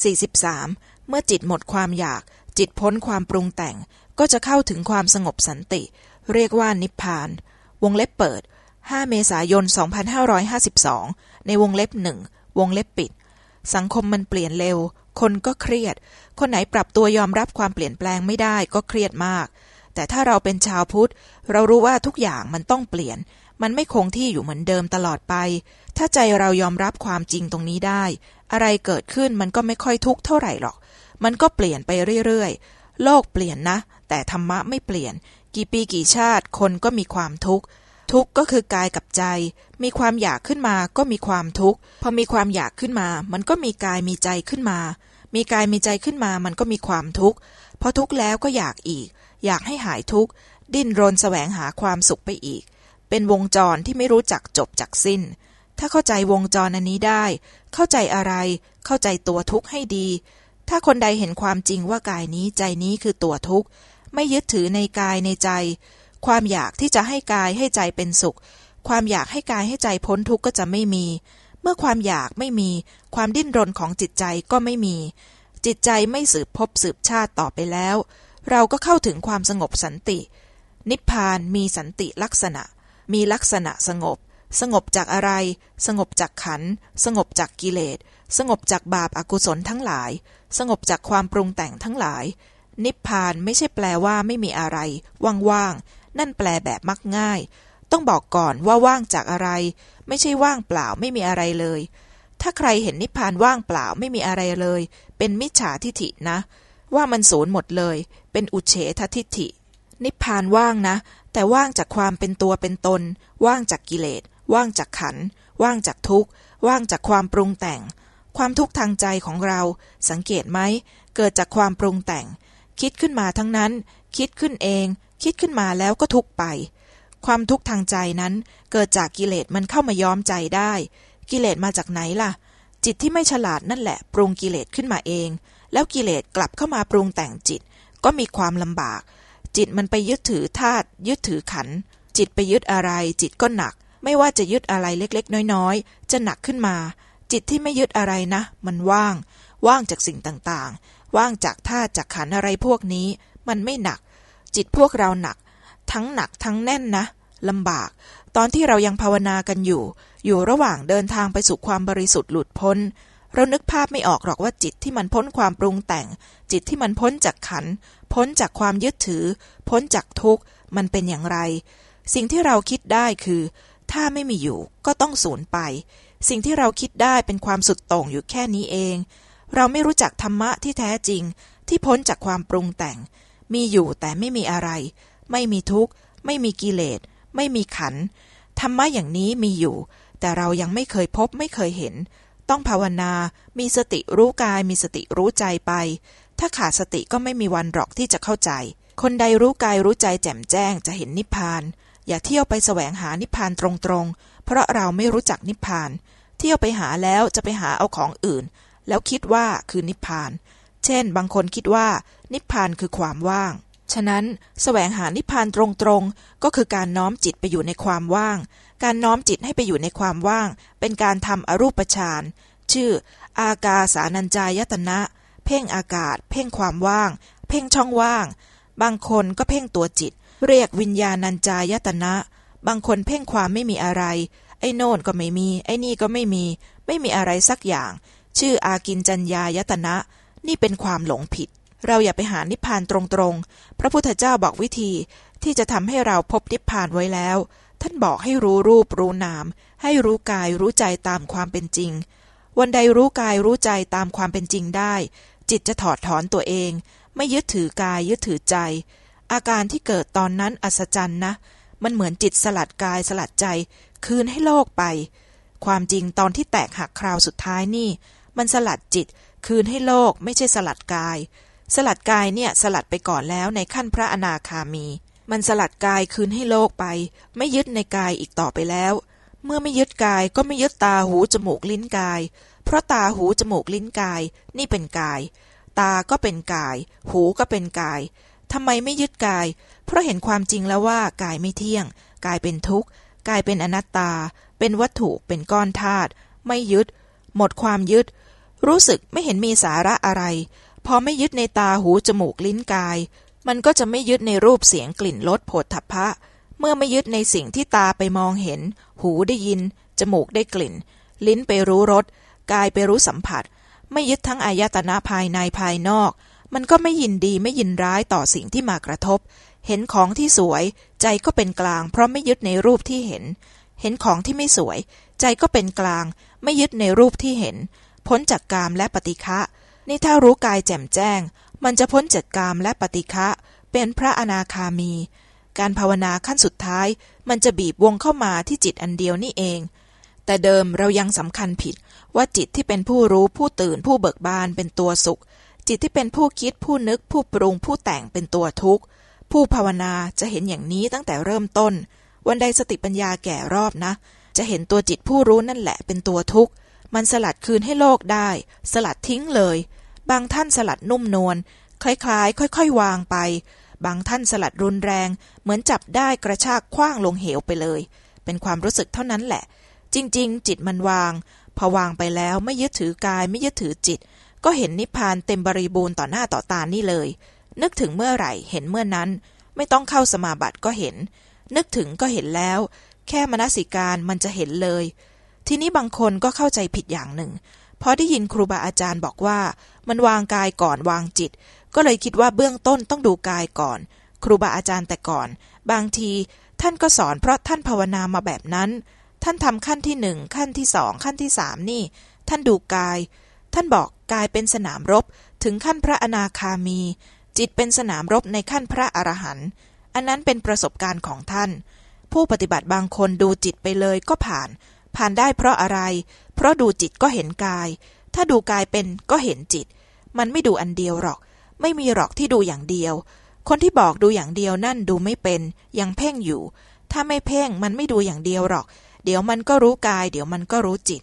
43 เมื่อจิตหมดความอยาก จิตพ้นความปรุงแต่ง ก็จะเข้าถึงความสงบสันติ เรียกว่านิพพาน วงเล็บเปิด 5 เมษายน 2552 ในวงเล็บหนึ่งวงเล็บปิด สังคมมันเปลี่ยนเร็ว คนก็เครียด คนไหนปรับตัวยอมรับความเปลี่ยนแปลงไม่ได้ก็เครียดมาก แต่ถ้าเราเป็นชาวพุทธ เรารู้ว่าทุกอย่างมันต้องเปลี่ยน มันไม่คงที่อยู่เหมือนเดิมตลอดไป ถ้าใจเรายอมรับความจริงตรงนี้ได้ อะไรเกิดขึ้นมันก็ไม่ค่อยทุกข์เท่าไหร่หรอก มันก็เปลี่ยนไปเรื่อยๆ โลกเปลี่ยนนะ แต่ธรรมะไม่เปลี่ยน กี่ปีกี่ชาติคนก็มีความทุกข์ ทุกข์ก็คือกายกับใจ มีความอยากขึ้นมาก็มีความทุกข์ พอมีความอยากขึ้นมา มันก็มีกายมีใจขึ้นมา มีกายมีใจขึ้นมา มันก็มีความทุกข์ พอทุกข์แล้วก็อยากอีก อยากให้หายทุกข์ ดิ้นรนแสวงหาความสุขไปอีก เป็นวงจรที่ไม่รู้จักจบจักสิ้น ถ้าเข้าใจวงจรอันนี้ได้ เข้าใจอะไร เข้าใจตัวทุกข์ให้ดี ถ้าคนใดเห็นความจริงว่ากายนี้ใจนี้คือตัวทุกข์ ไม่ยึดถือในกายในใจ ความอยากที่จะให้กายให้ใจเป็นสุข ความอยากให้กายให้ใจพ้นทุกข์ก็จะไม่มี เมื่อความอยากไม่มี ความดิ้นรนของจิตใจก็ไม่มี จิตใจไม่สืบพบสืบชาติต่อไปแล้ว เราก็เข้าถึงความสงบสันติ นิพพานมีสันติลักษณะ มีลักษณะสงบ สงบจากอะไร สงบจากขัน สงบจากกิเลส สงบจากบาปอากุศลทั้งหลาย สงบจากความปรุงแต่งทั้งหลาย นิพพานไม่ใช่แปลว่าไม่มีอะไร ว่างๆ นั่นแปลแบบมักง่าย ต้องบอกก่อนว่าว่างจากอะไร ไม่ใช่ว่างเปล่าไม่มีอะไรเลย ถ้าใครเห็นนิพพานว่างเปล่าไม่มีอะไรเลย เป็นมิจฉาทิฐินะ ว่ามันศูนย์หมดเลย เป็นอุเฉททิฐินิพพานว่างนะ แต่ว่างจากความเป็นตัวเป็นตน ว่างจากกิเลส ว่างจากขัน ว่างจากทุกข์ ว่างจากความปรุงแต่ง ความทุกข์ทางใจของเรา สังเกตไหม เกิดจากความปรุงแต่ง คิดขึ้นมาทั้งนั้น คิดขึ้นเอง คิดขึ้นมาแล้วก็ทุกข์ไป ความทุกข์ทางใจนั้น เกิดจากกิเลสมันเข้ามาย้อมใจได้ กิเลสมาจากไหนล่ะ จิตที่ไม่ฉลาดนั่นแหละ ปรุงกิเลสขึ้นมาเอง แล้วกิเลสกลับเข้ามาปรุงแต่งจิต ก็มีความลำบาก จิตมันไปยึดถือธาตุยึดถือขัน จิตไปยึดอะไร จิตก็หนัก ไม่ว่าจะยึดอะไรเล็กๆ น้อยๆ จะหนักขึ้นมา จิตที่ไม่ยึดอะไรนะ มันว่าง ว่างจากสิ่งต่างๆ ว่างจากธาตุจากขันอะไรพวกนี้ มันไม่หนัก จิตพวกเราหนัก ทั้งหนักทั้งแน่นนะลำบาก ตอนที่เรายังภาวนากันอยู่ อยู่ระหว่างเดินทางไปสู่ความบริสุทธิ์หลุดพ้นเรานึกภาพไม่ออกหรอกว่าจิตที่มันพ้นความปรุงแต่ง จิตที่มันพ้นจากขัน พ้นจากความยึดถือ พ้นจากทุกข์ มันเป็นอย่างไร สิ่งที่เราคิดได้คือ ถ้าไม่มีอยู่ก็ต้องสูญไป สิ่งที่เราคิดได้เป็นความสุดโต่งอยู่แค่นี้เอง เราไม่รู้จักธรรมะที่แท้จริง ที่พ้นจากความปรุงแต่ง มีอยู่แต่ไม่มีอะไร ไม่มีทุกข์ ไม่มีกิเลส ไม่มีขันธ์ธรรมะอย่างนี้มีอยู่ แต่เรายังไม่เคยพบไม่เคยเห็น ต้องภาวนา มีสติรู้กาย มีสติรู้ใจไป ถ้าขาดสติก็ไม่มีวันหรอกที่จะเข้าใจ คนใดรู้กายรู้ใจแจ่มแจ้งจะเห็นนิพพาน อย่าเที่ยวไปแสวงหานิพพานตรงๆ เพราะเราไม่รู้จักนิพพาน เที่ยวไปหาแล้วจะไปหาเอาของอื่น แล้วคิดว่าคือนิพพาน เช่น บางคนคิดว่า นิพพานคือความว่าง ฉะนั้นแสวงหานิพพานตรงๆ ก็คือการน้อมจิตไปอยู่ในความว่าง การน้อมจิตให้ไปอยู่ในความว่าง เป็นการทำอรูปฌานชื่อ อากาสานัญจายตนะ พ่งอากาศ เพ่งความว่าง เพ่งช่องว่าง บางคนก็เพ่งตัวจิต เรียกวิญญาณัญจายตนะ บางคนเพ่งความไม่มีอะไร ไอ้โน่นก็ไม่มี ไอ้นี่ก็ไม่มี ไม่มีอะไรสักอย่าง ชื่ออากินจัญญายตนะ นี่เป็นความหลงผิด เราอย่าไปหานิพพานตรงๆ พระพุทธเจ้าบอกวิธีที่จะทำให้เราพบนิพพานไว้แล้ว ท่านบอกให้รู้รูปรู้นาม ให้รู้กายรู้ใจตามความเป็นจริงวันใดรู้กายรู้ใจตามความเป็นจริงได้ จิตจะถอดถอนตัวเอง ไม่ยึดถือกายยึดถือใจ อาการที่เกิดตอนนั้นอัศจรรย์นะ มันเหมือนจิตสลัดกายสลัดใจ คืนให้โลกไป ความจริงตอนที่แตกหักคราวสุดท้ายนี่ มันสลัดจิต คืนให้โลกไม่ใช่สลัดกาย สลัดกายเนี่ยสลัดไปก่อนแล้วในขั้นพระอนาคามี มันสลัดกายคืนให้โลกไป ไม่ยึดในกายอีกต่อไปแล้ว เมื่อไม่ยึดกายก็ไม่ยึดตาหูจมูกลิ้นกาย เพราะตาหูจมูกลิ้นกาย นี่เป็นกาย ตาก็เป็นกาย หูก็เป็นกายทำไมไม่ยึดกาย เพราะเห็นความจริงแล้วว่ากายไม่เที่ยง กายเป็นทุกข์ กายเป็นอนัตตา เป็นวัตถุ เป็นก้อนธาตุไม่ยึด หมดความยึด รู้สึกไม่เห็นมีสาระอะไร พอไม่ยึดในตาหูจมูกลิ้นกาย มันก็จะไม่ยึดในรูปเสียงกลิ่นรสโผฏฐัพพะ เมื่อไม่ยึดในสิ่งที่ตาไปมองเห็น หูได้ยิน จมูกได้กลิ่น ลิ้นไปรู้รส กายไปรู้สัมผัส ไม่ยึดทั้งอายตนะภายในภายนอก มันก็ไม่ยินดีไม่ยินร้ายต่อสิ่งที่มากระทบ เห็นของที่สวย ใจก็เป็นกลาง เพราะไม่ยึดในรูปที่เห็น เห็นของที่ไม่สวย ใจก็เป็นกลาง ไม่ยึดในรูปที่เห็น พ้นจากกามและปฏิฆะนี่ถ้ารู้กายแจ่มแจ้ง มันจะพ้นจากกามและปฏิฆะเป็นพระอนาคามี การภาวนาขั้นสุดท้าย มันจะบีบวงเข้ามาที่จิตอันเดียวนี่เอง แต่เดิมเรายังสำคัญผิด ว่าจิตที่เป็นผู้รู้ผู้ตื่นผู้เบิกบานเป็นตัวสุข จิตที่เป็นผู้คิดผู้นึกผู้ปรุงผู้แต่งเป็นตัวทุกข์ ผู้ภาวนาจะเห็นอย่างนี้ตั้งแต่เริ่มต้น วันใดสติปัญญาแก่รอบนะ จะเห็นตัวจิตผู้รู้นั่นแหละเป็นตัวทุกข์ มันสลัดคืนให้โลกได้ สลัดทิ้งเลย บางท่านสลัดนุ่มนวลคล้ายๆ ค่อยๆ วางไป บางท่านสลัดรุนแรง เหมือนจับได้กระชากคว้างลงเหวไปเลย เป็นความรู้สึกเท่านั้นแหละ จริง ๆ จิตมันวาง พอวางไปแล้วไม่ยึดถือกายไม่ยึดถือจิต ก็เห็นนิพพานเต็มบริบูรณ์ต่อหน้าต่อตานี่เลย นึกถึงเมื่อไหร่เห็นเมื่อนั้น ไม่ต้องเข้าสมาบัติก็เห็น นึกถึงก็เห็นแล้ว แค่มนสิการมันจะเห็นเลย ทีนี้บางคนก็เข้าใจผิดอย่างหนึ่งพอได้ยินครูบาอาจารย์บอกว่า มันวางกายก่อนวางจิต ก็เลยคิดว่าเบื้องต้นต้องดูกายก่อน ครูบาอาจารย์แต่ก่อน บางทีท่านก็สอนเพราะท่านภาวนามาแบบนั้น ท่านทำขั้นที่หนึ่งขั้นที่สองขั้นที่สามนี่ ท่านดูกาย ท่านบอกกายเป็นสนามรบถึงขั้นพระอนาคามี จิตเป็นสนามรบในขั้นพระอรหันต์อันนั้นเป็นประสบการณ์ของท่าน ผู้ปฏิบัติบางคนดูจิตไปเลยก็ผ่าน ผ่านได้เพราะอะไร เพราะดูจิตก็เห็นกาย ถ้าดูกายเป็นก็เห็นจิต มันไม่ดูอันเดียวหรอก ไม่มีหรอกที่ดูอย่างเดียว คนที่บอกดูอย่างเดียวนั่นดูไม่เป็น ยังเพ่งอยู่ ถ้าไม่เพ่งมันไม่ดูอย่างเดียวหรอก เดี๋ยวมันก็รู้กาย เดี๋ยวมันก็รู้จิต